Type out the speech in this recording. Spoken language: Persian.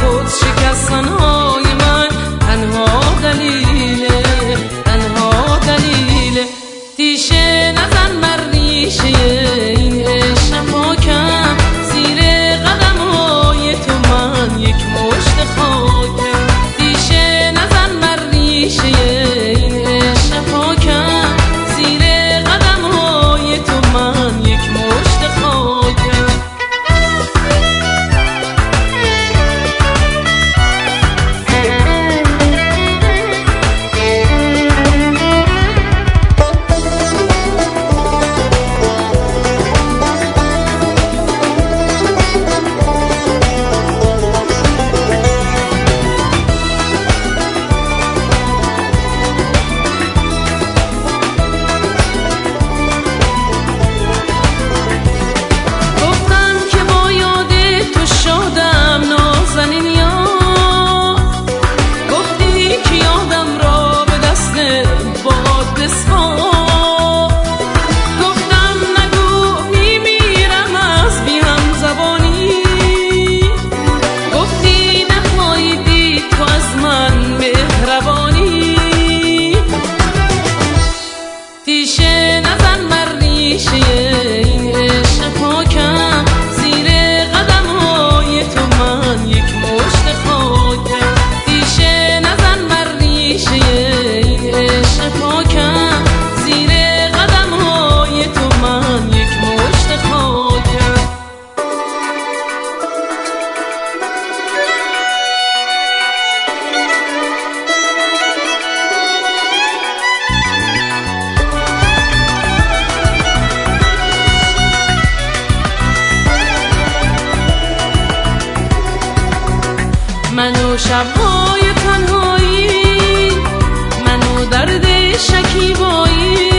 footsteps. من و شبهای تنهایی من و درد شکیبایی.